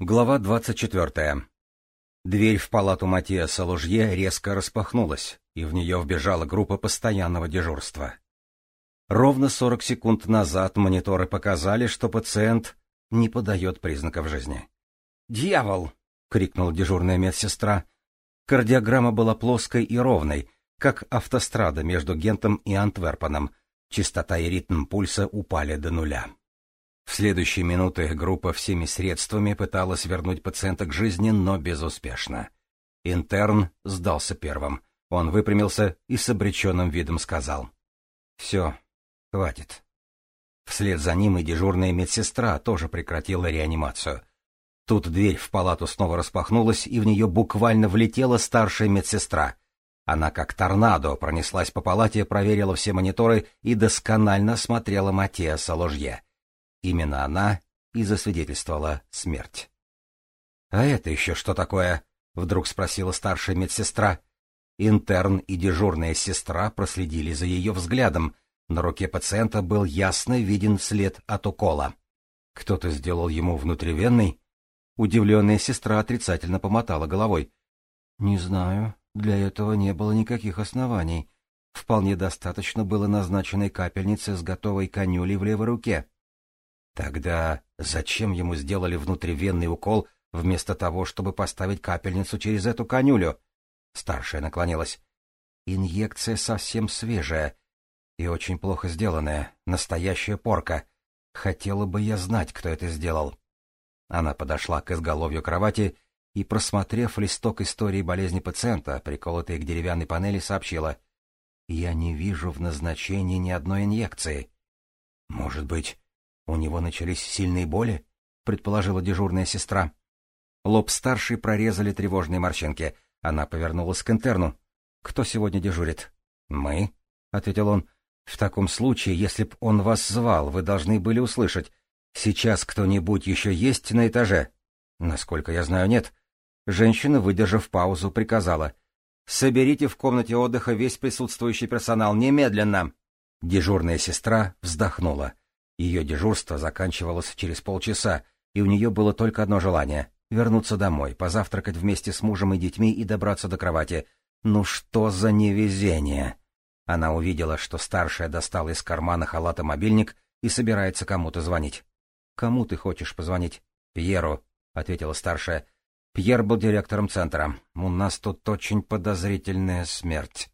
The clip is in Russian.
Глава 24. Дверь в палату Матиаса Лужье резко распахнулась, и в нее вбежала группа постоянного дежурства. Ровно 40 секунд назад мониторы показали, что пациент не подает признаков жизни. «Дьявол!» — крикнула дежурная медсестра. Кардиограмма была плоской и ровной, как автострада между Гентом и Антверпеном. Частота и ритм пульса упали до нуля. В следующие минуты группа всеми средствами пыталась вернуть пациента к жизни, но безуспешно. Интерн сдался первым. Он выпрямился и с обреченным видом сказал. «Все, хватит». Вслед за ним и дежурная медсестра тоже прекратила реанимацию. Тут дверь в палату снова распахнулась, и в нее буквально влетела старшая медсестра. Она как торнадо пронеслась по палате, проверила все мониторы и досконально смотрела Матиаса Ложье. Именно она и засвидетельствовала смерть. — А это еще что такое? — вдруг спросила старшая медсестра. Интерн и дежурная сестра проследили за ее взглядом. На руке пациента был ясно виден след от укола. Кто-то сделал ему внутривенный? Удивленная сестра отрицательно помотала головой. — Не знаю, для этого не было никаких оснований. Вполне достаточно было назначенной капельницы с готовой конюлей в левой руке. Тогда зачем ему сделали внутривенный укол вместо того, чтобы поставить капельницу через эту конюлю? Старшая наклонилась. Инъекция совсем свежая и очень плохо сделанная, настоящая порка. Хотела бы я знать, кто это сделал. Она подошла к изголовью кровати и, просмотрев листок истории болезни пациента, приколотый к деревянной панели, сообщила. «Я не вижу в назначении ни одной инъекции. Может быть, «У него начались сильные боли?» — предположила дежурная сестра. Лоб старшей прорезали тревожные морщинки. Она повернулась к интерну. «Кто сегодня дежурит?» «Мы», — ответил он. «В таком случае, если б он вас звал, вы должны были услышать. Сейчас кто-нибудь еще есть на этаже?» «Насколько я знаю, нет». Женщина, выдержав паузу, приказала. «Соберите в комнате отдыха весь присутствующий персонал немедленно!» Дежурная сестра вздохнула. Ее дежурство заканчивалось через полчаса, и у нее было только одно желание — вернуться домой, позавтракать вместе с мужем и детьми и добраться до кровати. Ну что за невезение! Она увидела, что старшая достала из кармана халата мобильник и собирается кому-то звонить. «Кому ты хочешь позвонить?» «Пьеру», — ответила старшая. «Пьер был директором центра. У нас тут очень подозрительная смерть».